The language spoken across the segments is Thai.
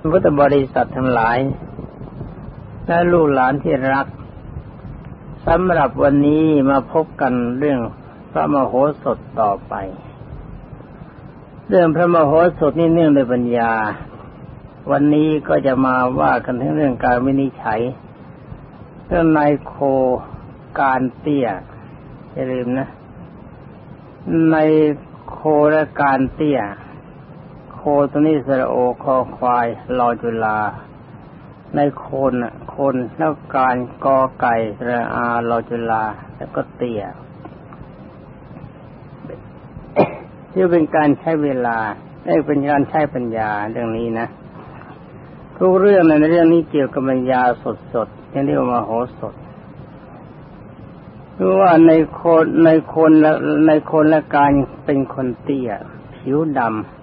พุทธบริษัททั้งหลาย และลูกหลานที่รักสำหรับวันนี้มาพบกันเรื่องพระมโหสถต่อไป เรื่องพระมโหสถนี่เนื่องในปัญญา วันนี้ก็จะมาว่ากันทั้งเรื่องการวินิจฉัยเรื่องนายโคการเตี้ยอย่าลืมนะในโคและการเตี้ย โคตนี้สระโอคอควายลอจุลา ในคนคนแล้วการกอไก่ระอาลอจุลา แล้วก็เตี้ยที่เป็นการใช้เวลาได้เป็นการใช้ปัญญาเรื่องนี้นะ ทุกเรื่องในเรื่องนี้เกี่ยวกับปัญญาสดๆยังเรียกว่าโหสดคือว่าในคนในคนและในคนและการเป็นคนเตี้ย ผิวดำ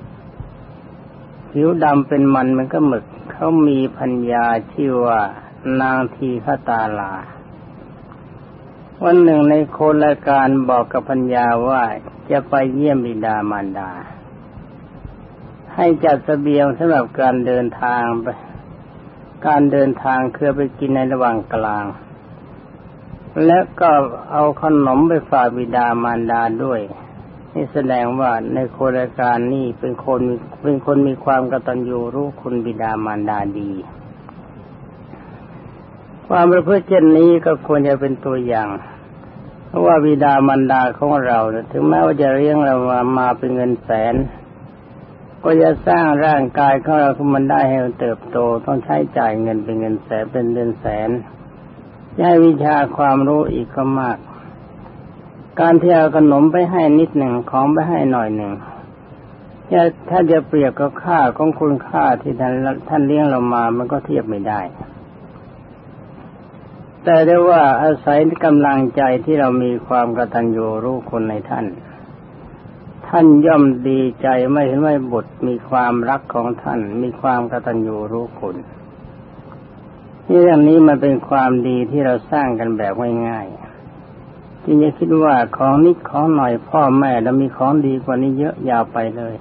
ผิวดำเป็นมันมันก็หมึก เขามีพัญญาชื่อว่านางทีฆตาลา วันหนึ่งในโคนราการบอกกับพัญญาว่าจะไปเยี่ยมบิดามารดา ให้จัดสเสบียงสำหรับการเดินทางไปการเดินทางคือไปกินในระหว่างกลาง และก็เอาขนมไปฝากบิดามารดาด้วย นี่แสดงว่าในโครการนี้เป็นคนเป็นคนมีความกตัญญูรู้คุณบิดามารดาดี ความประพฤติเช่นนี้ก็ควรจะเป็นตัวอย่างเพราะว่าบิดามารดาของเราถึงแม้ว่าจะเลี้ยงเรามามาเป็นเงินแสน ก็จะสร้างร่างกายของเราขึ้นมันได้ให้มันเติบโตต้องใช้จ่ายเงินเป็นเงินแสนเป็นเดือนแสนให้วิชาความรู้อีกก็มาก การที่เอาขนมไปให้นิดหนึ่งของไปให้หน่อยหนึ่งถ้าจะเปรียบกับค่าของคุณค่าที่ท่านท่านเลี้ยงเรามามันก็เทียบไม่ได้ แต่ได้ว่าอาศัยกำลังใจที่เรามีความกตัญญูรู้คนในท่าน ท่านย่อมดีใจไม่เห็นว่บุตรมีความรักของท่าน มีความกตัญญูรู้คุณนี่เรื่องนี้มันเป็นความดีที่เราสร้างกันแบบง่ายๆ จึงจะคิดว่าของนิดของหน่อยพ่อแม่แล้วมีของดีกว่านี้เยอะยาวไปเลย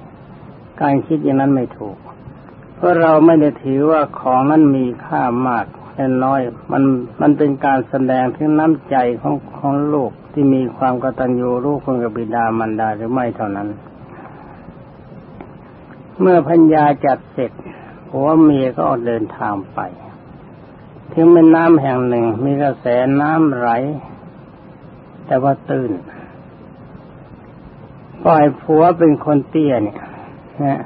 การคิดอย่างนั้นไม่ถูก เพราะเราไม่ได้ถือว่าของนั้นมีค่ามากแค่น้อย มันมันเป็นการแสดงถึงน้ำใจของของลูกที่มีความกตัญญูรู้คุณกับบิดามารดาหรือไม่เท่านั้น เมื่อพัญญาจัดเสร็จผัวเมียก็ออกเดินทางไป ถึงเป็นน้ำแห่งหนึ่งมีกระแสน้ำไหล แต่ว่าตื่นฝ่ายผัวเป็นคนเตี้ยเนี่ยนะ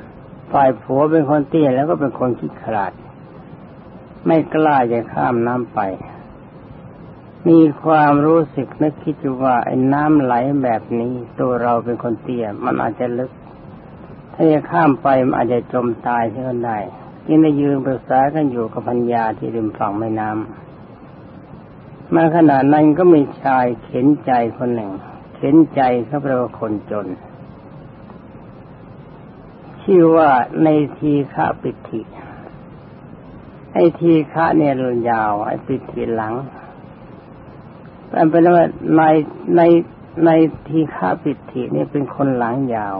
ฝ่ายผัวเป็นคนเตี้ยแล้วก็เป็นคนคิดขลาด ไม่กล้าจะข้ามน้ำไป มีความรู้สึกนึกคิดว่าไอ้น้ำไหลแบบนี้ ตัวเราเป็นคนเตี้ย มันอาจจะลึก ถ้าจะข้ามไปมันอาจจะจมตายที่กันได้กินได้ยืนปรึกษากันอยู่กับพัญญาที่ริมฝั่งแม่น้ำ มาขณะนั้นก็มีชายเข็นใจคนหนึ่ง เข็นใจเขาแปลว่าคนจน ชื่อว่าในทีฆะปิธิไอทีฆะเนี่ยรุนยาว ไอปิธิหลังมันเป็นว่าในในในทีฆะปิธินี่เป็นคนหลังยาว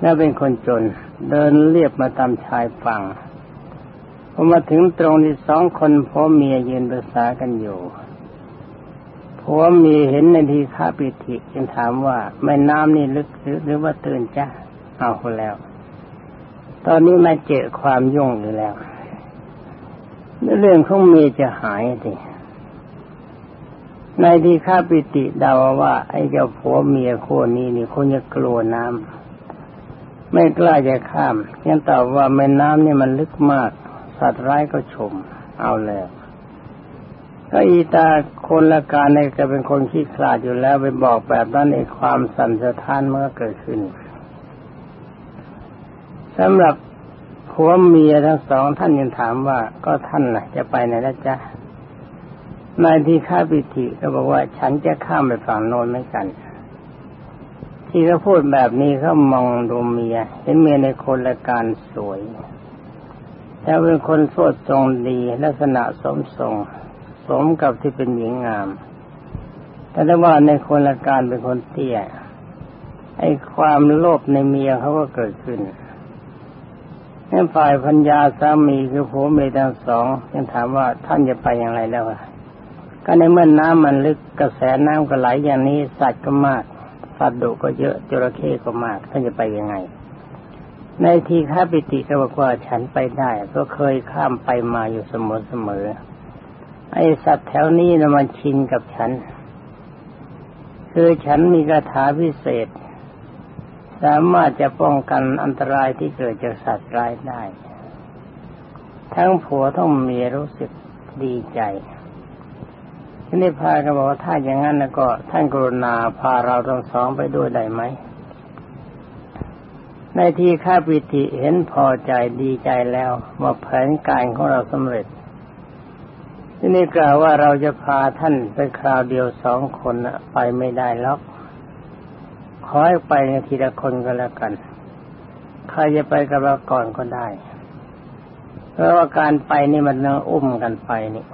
และเป็นคนจน เดินเรียบมาตามชายฝั่ง พอมาถึงตรงที่สองคนพ่อเมียยืนปรึกษากันอยู่ผัวเมียเห็นในทีฆาปิธิจึงถามว่าแม่น้ำนี่ลึกหรือว่าตื่นจ้ะเอาคนแล้ว ตอนนี้มาเจอความยุ่งอยู่แล้วเรื่องของเมียจะหายสิในที่ข้าปิติเดาว่า ไอ้เจ้าผัวเมียคนนี้นี่คงจะกลัวน้ำไม่กล้าจะข้ามยังตอบว่าแม่น้ำนี่มันลึกมาก สัตว์ร้ายก็ชม เอาแล้วก็อีตาคนละการในก็เป็นคนขี้ขลาดอยู่แล้วไปบอกแบบนั้นในความสั่นสะท้านเมื่อเกิดขึ้นสำหรับผัวเมียทั้งสองท่านยังถามว่าก็ท่านน่ะ จะไปไหนละจ๊ะนายที่ข้าปิธิก็บอกว่า ฉันจะข้ามไปฝั่งโน้นเหมือนกัน ที่เขาพูดแบบนี้เขามองดูเมีย เห็นเมียในคนละการสวย แต่เป็นคนสวดทรงดีลักษณะสมทรง สมกับที่เป็นหญิงงาม แต่ถ้ว่าในคนละการเป็นคนเตี้ยไอ้ความโลภในเมียเขาก็เกิดขึ้นนั่นฝ่ายพัญญาสามีคือผัวเมียทั้งสองยังถามว่าท่านจะไปอย่างไรแล้วก็ในเมื่อนน้ำมันลึกกระแสน้ำก็ไหลอย่างนี้สัตว์ก็มาก สัตว์ดุก็เยอะจระเข้ก็มากท่านจะไปยังไง ในทีข้าปิติก็บอกว่าฉันไปได้ก็เคยข้ามไปมาอยู่เสมอเสมอไอสัตว์แถวนี้นะมันชินกับฉัน คือฉันมีคาถาพิเศษ สามารถจะป้องกันอันตรายที่เกิดจากสัตว์ร้ายได้ ทั้งผัวต้องมียรู้สึกดีใจที่นี้พาก็บอกว่าถ้าอย่างนั้นแล้วก็ท่านกรุณาพาเราทั้งสองไปด้วยได้ไหม ในที่ข้าปิติเห็นพอใจดีใจแล้วว่าแผนการของเราสำเร็จที่นี่กล่าวว่าเราจะพาท่านไปคราวเดียวสองคนไปไม่ได้ล็อกขอให้ไปในทีละคนก็แล้วกัน ใครจะไปกับเราก่อนก็ได้ เพราะว่าการไปนี่มันต้องอุ้มกันไปนี่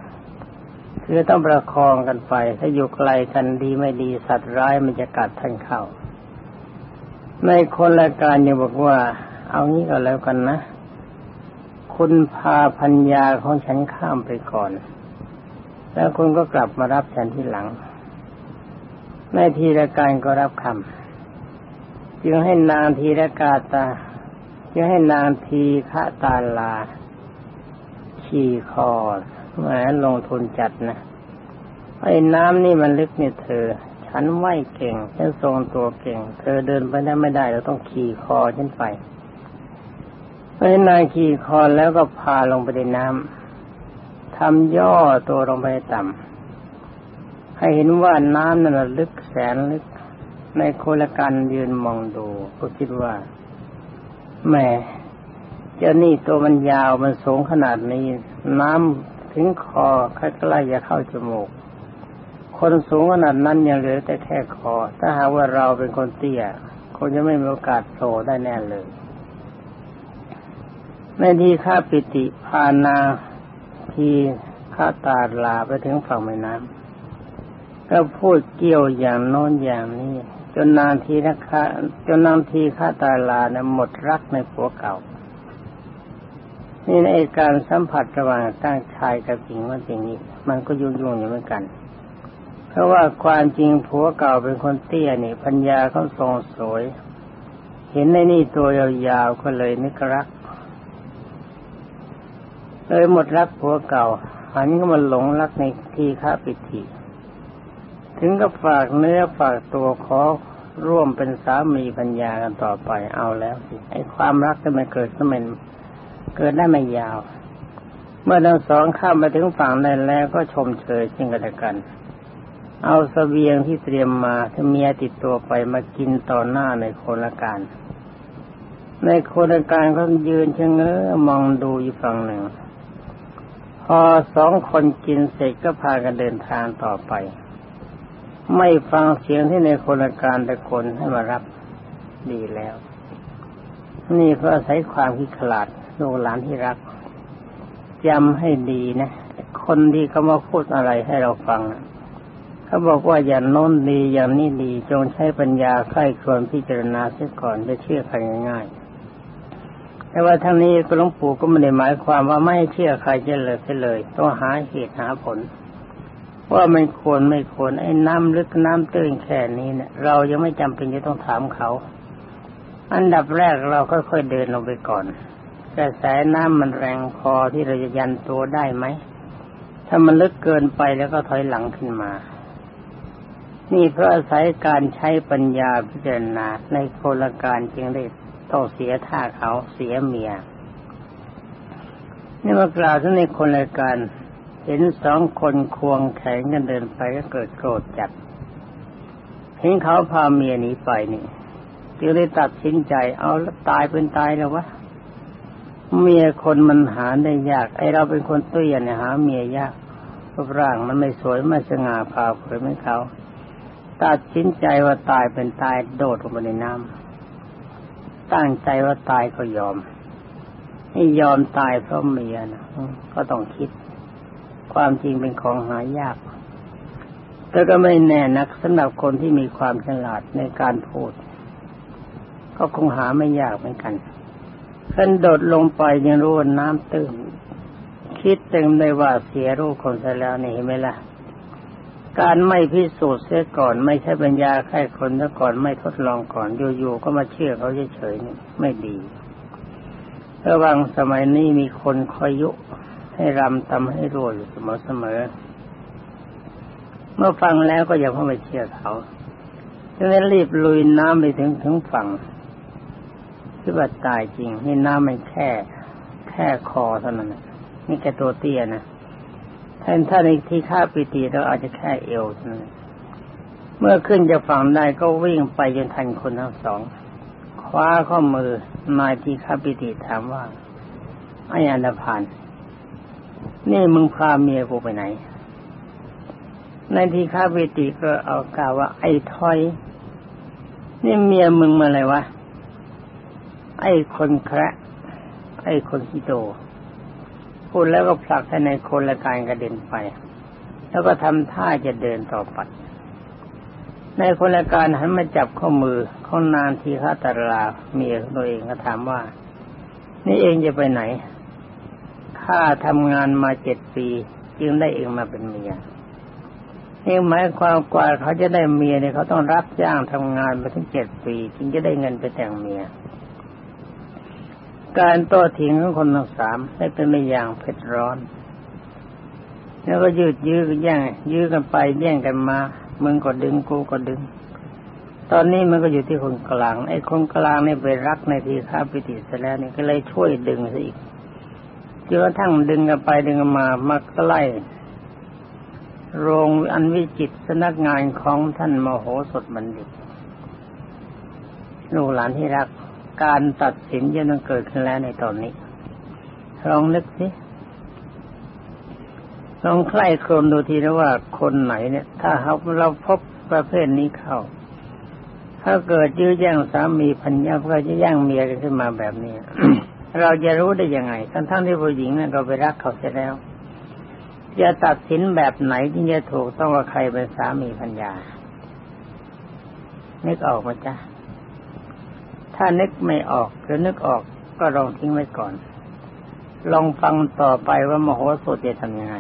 คือต้องประคองกันไป ถ้าอยู่ไกลกันดีไม่ดีสัตว์ร้ายมันจะกัดท่านเข้า ในคนละการยังบอกว่า เอางี้ก็แล้วกันนะ คุณพาพัญญาของฉันข้ามไปก่อน แล้วคุณก็กลับมารับฉันที่หลัง ในทีละการก็รับคำจึงให้นางทีละกาตาจึงให้นางทีฆะตาลา ขี่คอแหมลงทุนจัดนะไอ้น้ำนี่มันลึกเนี่ยเธอ ฉันไหวเก่ง ฉันทรงตัวเก่ง เธอเดินไปได้ไม่ได้เราต้องขี่คอฉันไปไอ้นายขี่คอแล้วก็พาลงไปในน้ำทำย่อตัวลงไปต่ำให้เห็นว่าน้ำนั่นลึกแสนลึก ในโคลกันยืนมองดูก็คิดว่าแหมเจ้านี่ตัวมันยาวมันสูงขนาดนี้ น้ำถึงคอใกล้ๆจะเข้าจมูก คนสูงขนาดนั้นยังเหลือแต่แค่คอ ถ้าหากว่าเราเป็นคนเตี้ยคงจะไม่มีโอกาสโผล่ได้แน่เลย ในที่ข้าปิติพานาทีข้าตาลาไปถึงฝั่งแม่น้ำก็พูดเกี่ยวอย่างโน้นอย่างนี้ จนนานทีนะคะจนนานทีข้าตาลาเนี่ยหมดรักในผัวเก่า นี่ในการสัมผัสระหว่างตั้งชายกับหญิงมันอย่างนี้ มันก็ยุ่งยุ่งอยู่เหมือนกัน เพราะว่าความจริงผัวเก่าเป็นคนเตี้ยนี่พัญญาเขาทรงสวย เห็นในนี่ตัวยาวๆก็เลยนึกรัก เลยหมดรักผัวเก่าหันก็มาหลงรักในที่ค้าปิติถึงก็ฝากเนื้อฝากตัวขอร่วมเป็นสามีปัญญากันต่อไปเอาแล้วสิไอ้ความรักที่มันเกิดขึ้นมันเกิดได้ไม่ยาว เมื่อทั้งสองข้ามมาถึงฝั่งได้แล้วก็ชมเชยซึ่งกันและกัน เอาสเสบียงที่เตรียมมาถ้าเมียติดตัวไปมากินต่อหน้าในคนละการ ในคนละการก็ยืนเชงเง้อมองดูอยู่ฝั่งหนึ่ง พอสองคนกินเสร็จก็พากันเดินทางต่อไป ไม่ฟังเสียงที่ในคนละการแต่คนให้มารับดีแล้ว นี่เพราะอาศัยความคิดขลาดลูกหลานที่รักจำให้ดีนะ คนที่เขามาพูดอะไรให้เราฟัง เขาบอกว่าอย่างโน้นดีอย่างนี้ดีจงใช้ปัญญาใคร่ควญพิจารณาเสียก่อนจะเชื่อใครง่ายๆแต่ว่าทั้งนี้หลวงปู่ก็ไม่ได้หมายความว่าไม่เชื่อใครจะเลยไปเลย ต้องหาเหตุหาผล ว่ามันควรไม่ควรไอ้น้ำลึกน้ำตื้นแค่นี้เนี่ย เรายังไม่จำเป็นจะต้องถามเขา อันดับแรกเราค่อยๆเดินลงไปก่อนกระแสน้ำมันแรงพอที่เราจะยันตัวได้ไหมถ้ามันลึกเกินไปแล้วก็ถอยหลังขึ้นมา นี่เพราะอาศัยการใช้ปัญญาพิจารณาในโคลการจึงได้ต้องเสียท่าเขาเสียเมียนี่มากล่าวทั้งในคนละการเห็นสองคนควงแขนกันเดินไปก็เกิดโกรธจัดเห็นเขาพาเมียหนีไปนี่จึงได้ตัดสินใจเอาแล้วตายเป็นตายแล้ววะเมียคนมันหาได้ยาก ไอเราเป็นคนเตี้ยเนี่ยหาเมียยากรูปร่างมันไม่สวยไม่สง่าผ่าเผยไม่เขา ตัดสินใจว่าตายเป็นตายโดดลงไปในน้ำตั้งใจว่าตายก็ยอมให้ยอมตายเพราะเมียนะก็ต้องคิด ความจริงเป็นของหายาก แต่ก็ไม่แน่นักสำหรับคนที่มีความฉลาดในการพูด ก็คงหาไม่ยากเหมือนกันขึ้นโดดลงไปยังรู้ว่าน้ำตื้นคิดเต็มได้ว่าเสียรูปคนซะแล้วนี่เห็นไหมล่ะ การไม่พิสูจน์เสียก่อนไม่ใช่ปัญญาแค่คนซะก่อนไม่ทดลองก่อนอยู่ๆก็มาเชื่อเขาเฉยๆนี่ไม่ดีระวังสมัยนี้มีคนคอยยุให้รำทำให้รวยอยู่เสมอๆเมื่อฟังแล้วก็อย่าเพิ่งไปเชื่อเขาดังนั้นรีบลุยน้ำไปถึงถึงฝั่งที่ว่าตายจริงนี่น้ำมันแค่ แค่คอเท่านั้นนี่แค่ตัวเตี้ยนะ ท่านถ้านที่ข้าปิติเราอาจจะแค่เอวเท่านั้นเมื่อขึ้นจะฝั่งได้ก็วิ่งไปจนทันคนทั้งสอง คว้าข้อมือนายที่ข้าปิติถามว่าไอ้อันดพานนี่มึงพาเมียกูไปไหนในที่ข้าปิติก็เอากล่าวว่า ไอ้ทอย นี่เมียมึงมาอะไรวะ ไอ้คนแคระไอ้คนที่โต พูดแล้วก็ผลักให้ในคนละกายกระเด็นไป แล้วก็ทำท่าจะเดินต่อไปในคนละการหันมาจับข้อมือของนางทีฆาตราเมียตัวเองก็ถามว่า นี่เองจะไปไหนข้าทำงานมาเจ็ดปี จึงได้เองมาเป็นเมียเองหมายความกว่าเขาจะได้เมียเนี่ยเขาต้องรับจ้างทำงานมาถึงเจ็ดปี จึงจะได้เงินไปแต่งเมีย การโต้เถียงของคนทั้งสามได้เป็นไปอย่างเผ็ดร้อน แล้วก็ยืดยื้อกันแย่งยื้อกันไปแย่งกันมามึงก็ดึงกูก็ดึง ตอนนี้มันก็อยู่ที่คนกลางไอ้คนกลางนี่ไปรักในทีข้าปิติเสร็จแล้วนี่ก็เลยช่วยดึงซะอีกจนกระทั่งดึงกันไปดึงกันมามาใกล้โรงอันวิจิตสนักงานของท่านมโหสถบัณฑิตลูกหลานที่รัก การตัดสินจะต้องเกิดขึ้นแล้วในตอนนี้ ลองนึกสิลองใคร่ครวญดูทีนะว่าคนไหนเนี่ย ถ้าเราเราพบประเภทนี้เข้า ถ้าเกิดยื้อแย่งสามีพันยาก็จะแย่งเมียกันขึ้นมาแบบนี้เราจะรู้ได้ยังไง ทั้งทั้งที่ผู้หญิงนั่นก็ไปรักเขาเสียแล้ว จะตัดสินแบบไหนที่จะถูกต้องว่าใครเป็นสามีพัญญานึกออกมาจ้ะ ถ้านึกไม่ออกหรือนึกออกก็ลองทิ้งไว้ก่อน ลองฟังต่อไปว่ามโหสถจะทำยังไง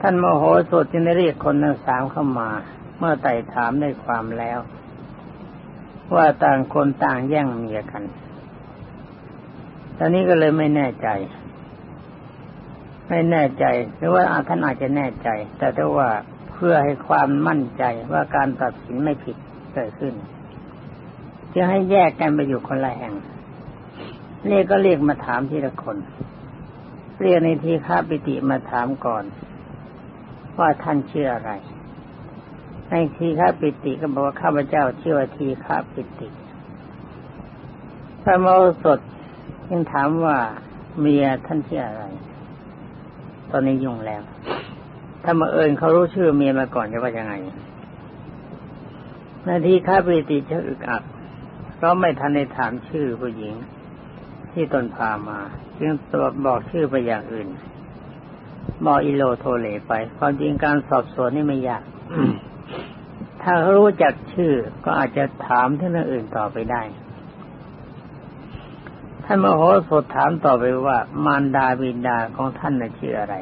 ท่านมโหสถจึงได้เรียกคนทั้งสามเข้ามา เมื่อไต่ถามได้ความแล้ว ว่าต่างคนต่างแย่งเมียกัน ตอนนี้ก็เลยไม่แน่ใจ ไม่แน่ใจ หรือว่าท่านอาจจะแน่ใจ แต่ถ้าว่าเพื่อให้ความมั่นใจว่าการตัดสินไม่ผิดเกิดขึ้น จะให้แยกกันไปอยู่คนละแห่งเรียกก็เรียกมาถามทีละคน เรียกในทีข้าปิติมาถามก่อน ว่าท่านชื่ออะไร ในทีข้าปิติก็บอกว่าข้าพเจ้าชื่อว่าทีข้าปิติ พระโมสดยังถามว่าเมียท่านชื่ออะไร ตอนนี้ยุ่งแล้ว ถ้ามาเอิญเขารู้ชื่อเมียมาก่อนจะว่ายังไง นาทีข้าปิติจะอึกอัก เพราะไม่ทันได้ถามชื่อผู้หญิง ที่ตนพามาจึงตัวบอกชื่อไปอย่างอื่นบอกอิโลโทเลไป ความจริงการสอบสวนนี่ไม่ยากถ้ารู้จักชื่อก็อาจจะถามที่เรื่องอื่นต่อไปได้ ท่านมโหสถถามต่อไปว่า มารดาบิดาของท่านน่ะชื่ออะไร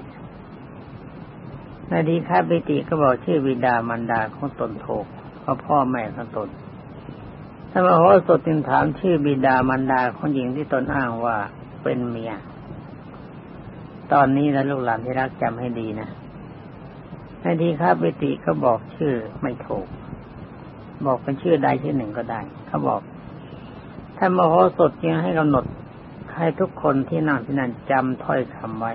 นาทีข้าบิติก็บอกชื่อบิดามารดาของตนโทกเพราะพ่อแม่ของตน ท่านมโหสถจึงถามชื่อบิดามารดาของหญิงที่ตนอ้างว่าเป็นเมีย ตอนนี้นะลูกหลานที่รักจำให้ดีนะในที่ข้าปิติก็บอกชื่อไม่ถูก บอกเป็นชื่อใดชื่อหนึ่งก็ได้เขาบอกท่านมโหสถจึงให้กำหนดให้ทุกคนที่นั่งที่นั่นจำถ้อยคำไว้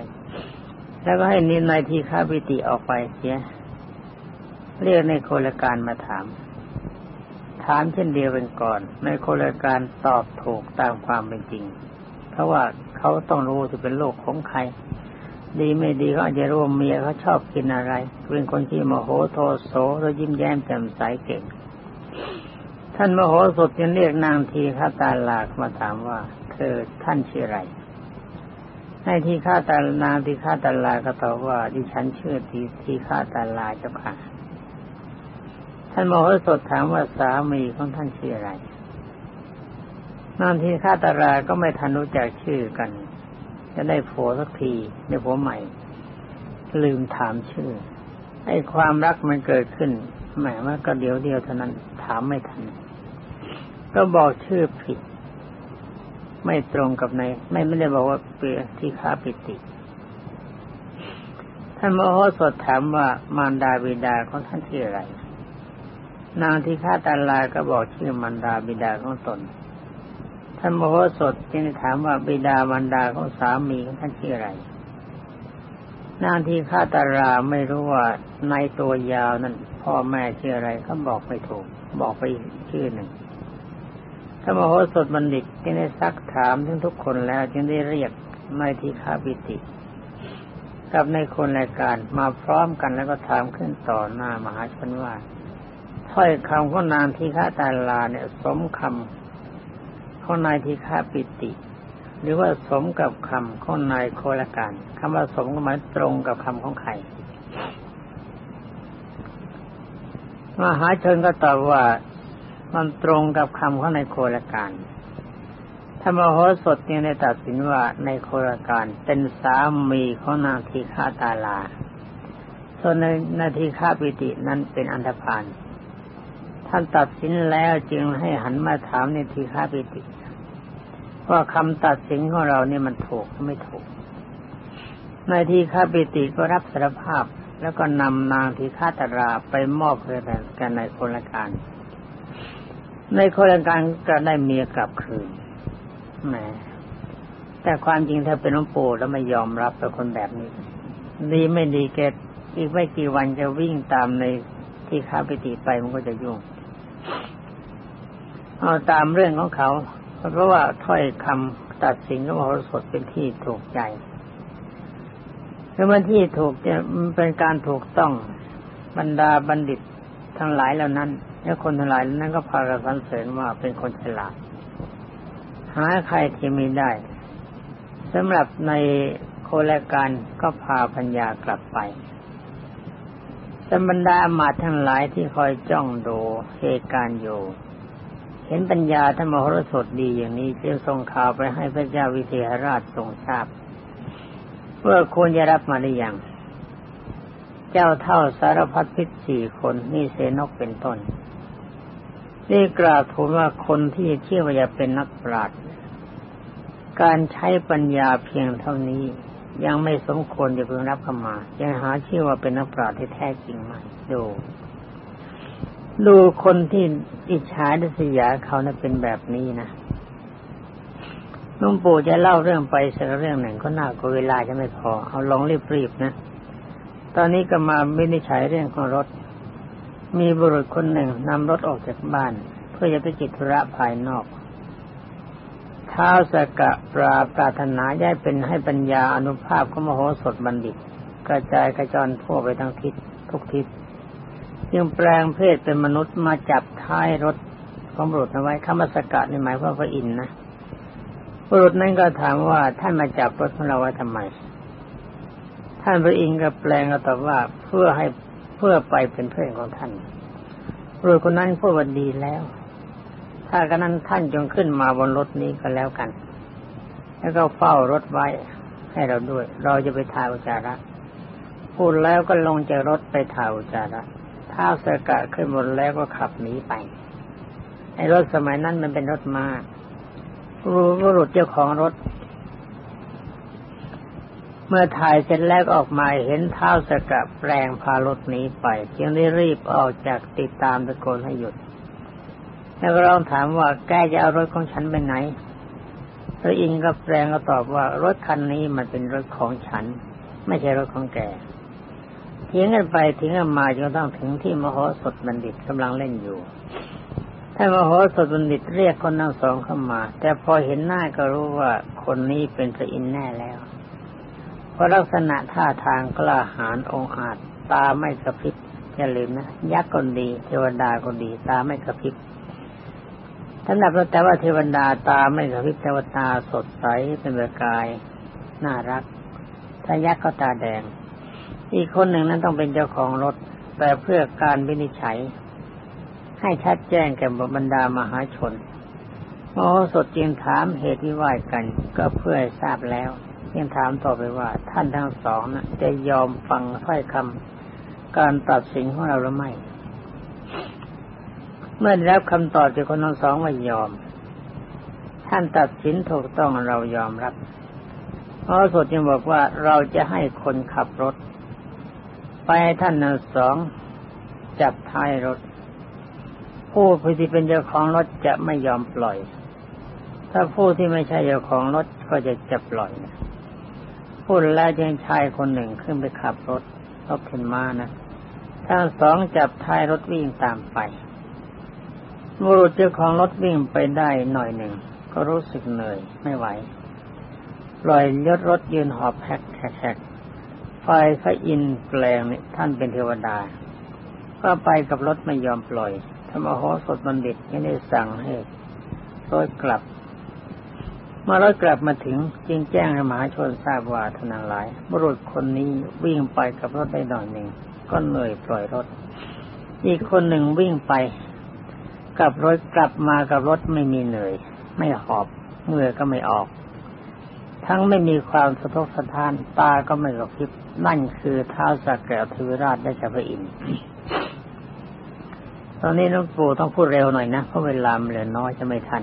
แล้วก็ให้นินายที่ข้าปิติออกไปเสีย เรียกในโคลการมาถาม ถามเช่นเดียวกันก่อน ในคนละการตอบถูกตามความเป็นจริง เพราะว่าเขาต้องรู้จะเป็นโลกของใคร ดีไม่ดีก็อาจจะรู้เมียเขาชอบกินอะไร เป็นคนที่โมโหโทโสแล้วยิ้มแย้มแจ่มใสเก่ง ท่านมโหสถยังเรียกนางทีฆาตาลากมาถามว่า เธอท่านชื่ออะไร ให้ทีฆาตานางทีฆาตาลาก็ตอบว่าดิฉันชื่อทีทีฆาตาลาเจ้าค่ะ ท่านมโหสถถามว่าสามีของท่านชื่ออะไรนานที่ข้าตาราก็ไม่ทันรู้จักชื่อกัน จะได้ผัวสักทีได้ผัวใหม่ ลืมถามชื่อ ไอ้ความรักมันเกิดขึ้นแหมว่าก็เดียวเดียวเท่านั้นถามไม่ทัน ก็บอกชื่อผิด ไม่ตรงกับใน ไม่ไม่ได้บอกว่าเปียที่ค้าปิติท่านมโหสถถามว่ามารดาบิดาของท่านชื่ออะไร นางที่ฆ่าตาลาก็บอกชื่อมารดาบิดาของตน ท่านมโหสถจึงถามว่าบิดามารดาของสามีของท่านชื่ออะไร นางที่ฆ่าตาราไม่รู้ว่าในตัวยาวนั้นพ่อแม่ชื่ออะไรก็บอกไม่ถูก บอกไปชื่อหนึ่งท่านมโหสถบัณฑิตจึงได้ซักถามทั้งทุกคนแล้วจึงได้เรียกนายที่ฆาปิติกับในคนรายการมาพร้อมกันแล้วก็ถามขึ้นต่อหน้ามหาชนว่า ถ้อยคำของนางทีฆาตาลาเนี่ย สมคำของนายทีฆาปิติ หรือว่าสมกับคำของนายโคลการคำว่าสมก็หมายตรงกับคำของใครมหาชนก็ตอบว่ามันตรงกับคำของนายโคลการรรมโหสถเนี่ยได้ตัดสินว่าในโครการเป็นสามีของนางทีฆาตาลา ส่วนในนาทีฆาปิตินั้นเป็นอันธพาล ท่านตัดสินแล้วจึงให้หันมาถามในทีฆาปิติ ว่าคำตัดสินของเราเนี่ยมันถูกไม่ถูก ในทีฆาปิติก็รับสารภาพแล้วก็นำนางทีฆาตราไปมอบเพื่อกันในโครการ ในโครการก็ได้เมียกลับคืนแหมแต่ความจริงถ้าเป็นหลวงปู่แล้วไม่ยอมรับเป็นคนแบบนี้ดีไม่ดีแกอีกไม่กี่วันจะวิ่งตามในที่ข้าไปติไปมันก็จะยุ่ง เอาตามเรื่องของเขา เพราะว่าถ้อยคำตัดสินของโหสถเป็นที่ถูกใจแล้วมันที่ถูกเนี่ยมันเป็นการถูกต้องบรรดาบัณฑิตทั้งหลายเหล่านั้นและคนทั้งหลายนั้นก็พากันสรรเสริญว่าเป็นคนฉลาด หาใครที่ม่ได้สำหรับในโคลการก็พาพัญญากลับไป สมบรรดาอมาทั้งหลายที่คอยจ้องดูเหตุการณ์อยู่ เห็นปัญญาธรรมโหรสดดีอย่างนี้จึงส่งข่าวไปให้พระเจ้าวิเทหราชทรงทราบเพื่อควรจะรับมาหรือยังเจ้าเท่าสารพัดพิษสี่คนนี่เสนกเป็นต้นนี่กราบทูลว่าคนที่เชื่อว่าจะเป็นนักปราชญ์การใช้ปัญญาเพียงเท่านี้ ยังไม่สมควรจะเพิ่งรับเข้ามายังหาชื่อว่าเป็นนักปราชญ์ที่แท้จริงไหมดูดูคนที่อิจฉาดิษยาเขานะเป็นแบบนี้นะลุงปู่จะเล่าเรื่องไปสักเรื่องหนึ่งก็น่ากลัวเวลาจะไม่พอ เอาลองรีบๆนะ ตอนนี้ก็มาไม่ได้ใช้เรื่องของรถ มีบุรุษคนหนึ่งนำรถออกจากบ้าน เพื่อจะไปจิตธุระภายนอก ท้าสกะปราปรารถนาย้ายเป็นให้ปัญญาอนุภาพของมโหสถบัณฑิต กระจายกระจรทั่วไปทั้งทิศทุกทิศจึงแปลงเพศเป็นมนุษย์มาจับท้ายรถของบุรุษเอาไว้คำสกะในหมายว่าพระอินทร์นะบุรุษนั้นก็ถามว่าท่านมาจับรถของเราไว้ทำไม ท่านพระอินทร์ก็แปลงก็ตอบว่าเพื่อให้เพื่อไปเป็นเพื่อนของท่านบุรุษคนนั้นพูดว่าดีแล้ว ถ้ากันนั้นท่านจงขึ้นมาบนรถนี้ก็แล้วกัน แล้วก็เฝ้ารถไว้ให้เราด้วย เราจะไปถ่ายอุจาระ พูดแล้วก็ลงจากรถไปถ่ายอุจาระท้าสกะขึ้นบนแล้วก็ขับหนีไป ไอ้รถสมัยนั้นมันเป็นรถมา้ารู้รุษเจ้าของรถ เมื่อถ่ายเสร็จแล้วออกมาเห็นเท้าสกะแปลงพารถหนีไป จึงได้รีบออกจากติดตามตะโกนให้หยุด แล้วก็ลองถามว่าแกจะเอารถของฉันไปไหนพระอินทร์ก็แปลงก็ตอบว่ารถคันนี้มันเป็นรถของฉัน ไม่ใช่รถของแกเถียงกันไปเถียงกันมาจนต้องถึงที่มโหสถบัณฑิตกำลังเล่นอยู่ท่านมโหสถบัณฑิตเรียกคนทั้งสองเข้ามา แต่พอเห็นหน้าก็รู้ว่าคนนี้เป็นพระอินทร์แน่แล้วเพราะลักษณะท่าทางกล้าหาญองอาจ ตาไม่กระพริบอย่าลืมนะยักษ์คนดี เทวดาคนดี ตาไม่กระพริบ สำหรับแต่ว่าเทวดาตาไม่กระพริบเทวตาสดใสเป็นประกาย น่ารักถ้ายักษ์ก็ตาแดง อีกคนหนึ่งนั้นต้องเป็นเจ้าของรถ แต่เพื่อการวินิจฉัย ให้ชัดแจ้งแก่บรรดามหาชนโอ้สดจึงถามเหตุที่ว่ากัน ก็เพื่อทราบแล้วยังถามต่อไปว่า ท่านทั้งสองนะจะยอมฟังถ้อยคำการตัดสินของเราหรือไม่ เมื่อได้รับคำตอบจากคนทั้งสองว่ายอม ท่านตัดสินถูกต้องเรายอมรับพระสดจึงบอกว่าเราจะให้คนขับรถ ไปท่านทั้งสองจับท้ายรถ ผู้ที่เป็นเจ้าของรถจะไม่ยอมปล่อย ถ้าผู้ที่ไม่ใช่เจ้าของรถก็จะจะปล่อยนะพูดแล้วยังชายคนหนึ่งขึ้นไปขับรถรถขึ้นมานะทั้งสองจับท้ายรถวิ่งตามไป บุรุษเจ้าของรถวิ่งไปได้หน่อยหนึ่ง ก็รู้สึกเหนื่อยไม่ไหวปล่อยยศรถยืนหอบแพกแขกไฟพระอินแปลงนี่ท่านเป็นเทวดา ก็ไปกับรถไม่ยอมปล่อยธรรมโหสถบัณฑิตไม่ได้สั่งให้รถกลับเมื่อรถกลับมาถึงจึงแจ้งให้มหาชนทราบว่าทนางหลาย บุรุษคนนี้วิ่งไปกับรถได้หน่อยหนึ่ง ก็เหนื่อยปล่อยรถ อีกคนหนึ่งวิ่งไป กับรถกลับมากับรถไม่มีเหนื่อย ไม่หอบเหนื่อยก็ไม่ออก ทั้งไม่มีความสะทกสะท้านตาก็ไม่กระพริบนั่นคือท้าสักแก้วทวราชได้จากพระอินทร์ตอนนี้น้องปู่ต้องพูดเร็วหน่อยนะเพราะเวลาเหลือน้อยจะไม่ทัน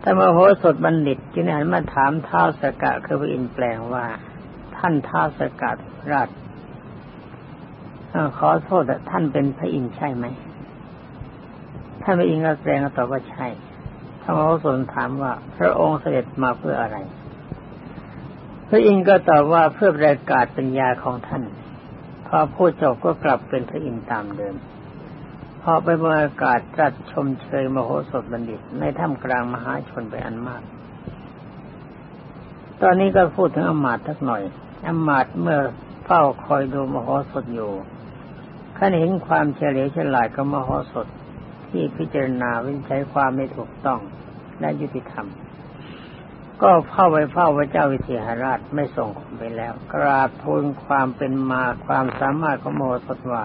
แต่มโหสถบัณฑิตจึงหันมาถามท้าวสกะคือพระอินแปลงว่า ท่านท้าวสกะราชขอโทษท่านเป็นพระอินใช่ไหม ท่านพระอินก็แปลงตอบว่าใช่พระมโหสถถามว่า พระองค์เสด็จมาเพื่ออะไร พระอินทร์ก็ตอบว่าเพื่อประกาศปัญญาของท่าน พอพูดจบก็กลับเป็นพระอินทร์ตามเดิม พอไปบรรยากาศจัดชมเชยมโหสถบัณฑิต ในถ้ำกลางมหาชนไปอันมาก ตอนนี้ก็พูดถึงอมาตทักหน่อยอมาตเมื่อเฝ้าคอยดูมโหสถอยู่ขันเห็นความเฉลียวฉลาดของมโหสถ ที่พิจารณาวิจัยความไม่ถูกต้องและยุติธรรม ก็เฝ้าไปเฝ้าพระเจ้าวิเทหราชไม่ส่งคนไปแล้ว กราบทูลความเป็นมาความสามารถของโหสถว่า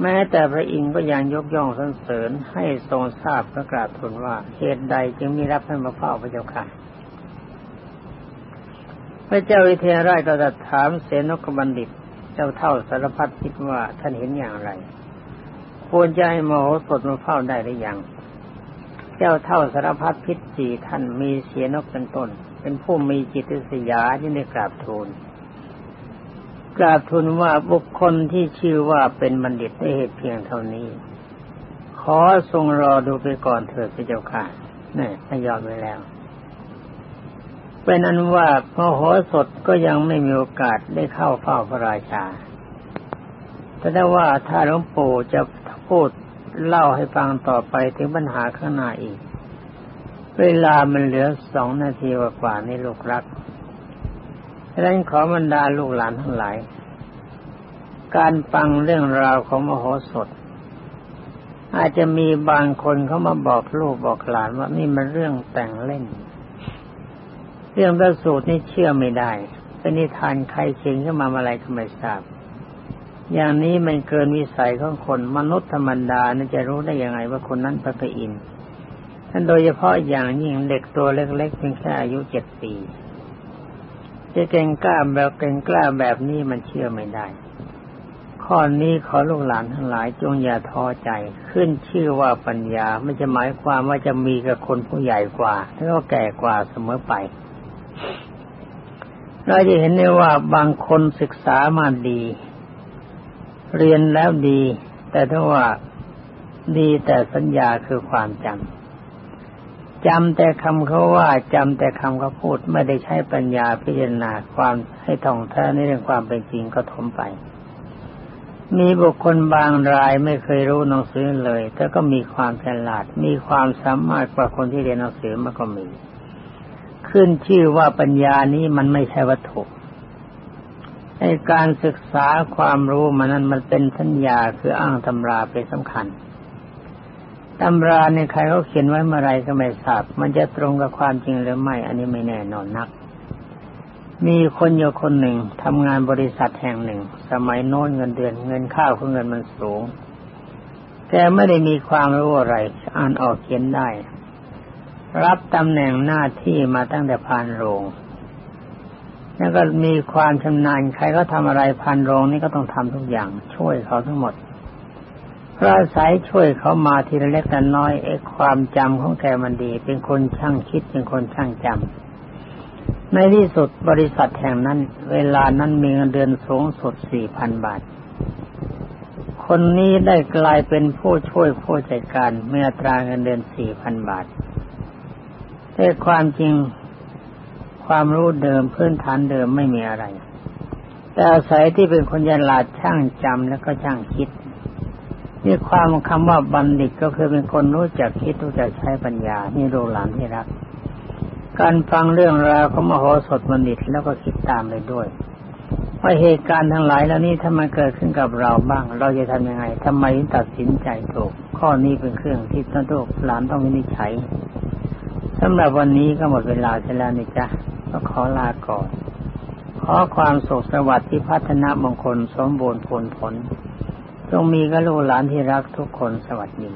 แม้แต่พระอินทร์ก็ยังยกย่องสรรเสริญให้ทรงทราบพระกราบทูลว่าเหตุใดจึงมีรับให้มาเฝ้าพระเจ้าค่ะพระเจ้าวิเทหราชก็จะถามเสนกบัณฑิต เจ้าเท่าสารพัดคิดว่าท่านเห็นอย่างไร ควรจะให้มโหสถมาเฝ้าได้หรือยัง เจ้าเท่าสารพัดพิษจีท่านมีเสียนกเป็นต้น เป็นผู้มีจิตสยาที่ได้กราบทูลกราบทูลว่าบุคคลที่ชื่อว่าเป็นบัณฑิตได้เหตุเพียงเท่านี้ ขอทรงรอดูไปก่อนเถิดพระเจ้าค่ะนี่ไม่ยอมไปแล้วเป็นอันว่าพระโหสถก็ยังไม่มีโอกาสได้เข้าเฝ้าพระราชาแต่ได้ว่าถ้าหลวงปู่จะ พูดเล่าให้ฟังต่อไปถึงปัญหาข้างหน้าอีก เวลามันเหลือสองนาทีกว่าๆนี่ลูกรักฉะนั้นขอบรรดาลูกหลานทั้งหลาย การฟังเรื่องราวของมโหสถ อาจจะมีบางคนเขามาบอกลูกบอกหลานว่านี่มันเรื่องแต่งเล่น เรื่องประสูตรนี่เชื่อไม่ได้เป็นนิทานใครเขียนขึ้นมาอะไรก็ไม่ทราบ อย่างนี้มันเกินวิสัยของคนมนุษย์ธรรมดานี่จะรู้ได้ยังไงว่าคนนั้นพระพอินท่านโดยเฉพาะอย่างยิ่งเด็กตัวเล็กๆเพียงแค่อายุเจ็ดปีจะเก่งกล้าแบบเก่งกล้าแบบนี้มันเชื่อไม่ได้ ข้อนี้ขอลูกหลานทั้งหลายจงอย่าท้อใจขึ้นชื่อว่าปัญญาไม่จะหมายความว่าจะมีกับคนผู้ใหญ่กว่าแล้วก็แก่กว่าเสมอไปเราจะเห็นได้ว่าบางคนศึกษามาดี เรียนแล้วดี แต่ถ้าว่าดีแต่สัญญาคือความจำจำแต่คำเขาว่าจำแต่คำเขาพูดไม่ได้ใช้ปัญญาพิจารณาความให้ท่องแท้ในเรื่องความเป็นจริงก็ถมไป มีบุคคลบางรายไม่เคยรู้หนังสือเลย แต่ก็มีความฉลาด มีความสามารถกว่าคนที่เรียนหนังสือมันก็มี ขึ้นชื่อว่าปัญญานี้มันไม่ใช่วัตถุ ในการศึกษาความรู้มันนั้นมันเป็นสัญญาคืออ้างตำราเป็นสำคัญตำราในใครเขาเขียนไว้เมื่อไรก็ไม่ทราบ มันจะตรงกับความจริงหรือไม่ อันนี้ไม่แน่นอนนัก มีคนอยู่คนหนึ่งทำงานบริษัทแห่งหนึ่ง สมัยโน้นเงินเดือนเงินข้าวของเงินมันสูง แต่ไม่ได้มีความรู้อะไร อ่านออกเขียนได้ รับตำแหน่งหน้าที่มาตั้งแต่พานโรง แล้วก็มีความชำนาญใครก็ทำอะไรพานโรงนี่ก็ต้องทำทุกอย่าง ช่วยเขาทั้งหมดพระอายช่วยเขามาทีละเล็กละน้อยไอ้ความจำของแกมันดี เป็นคนช่างคิดเป็นคนช่างจำในที่สุดบริษัทแห่งนั้น เวลานั้นมีเงินเดือนสูงสุดสี่พันบาท คนนี้ได้กลายเป็นผู้ช่วยผู้จัดการเมื่อตราเงินเดือนสี่พันบาทแต่ความจริง ความรู้เดิมพื้นฐานเดิมไม่มีอะไร แต่อาศัยที่เป็นคนยลาดช่างจำแล้วก็ช่างคิดนี่ความคำว่าบัณฑิตก็คือเป็นคนรู้จักคิดรู้จักใช้ปัญญานี่โรหลานที่รัก การฟังเรื่องราวของมโหสถบัณฑิตแล้วก็คิดตามไปด้วยว่าเหตุการณ์ทั้งหลายแล้วนี่ถ้ามันเกิดขึ้นกับเราบ้าง เราจะทำยังไงทำไมตัดสินใจถูก ข้อนี้เป็นเครื่องที่ต้องลูกหลานต้องวินิจฉัย สำหรับวันนี้ก็หมดเวลาแล้วนี่จ้ะก็ขอลาก่อน ขอความสุขสวัสดิ์ที่พัฒนามงคลสมบูรณ์ผลผลจงมีกับลูกหลานที่รักทุกคนสวัสดี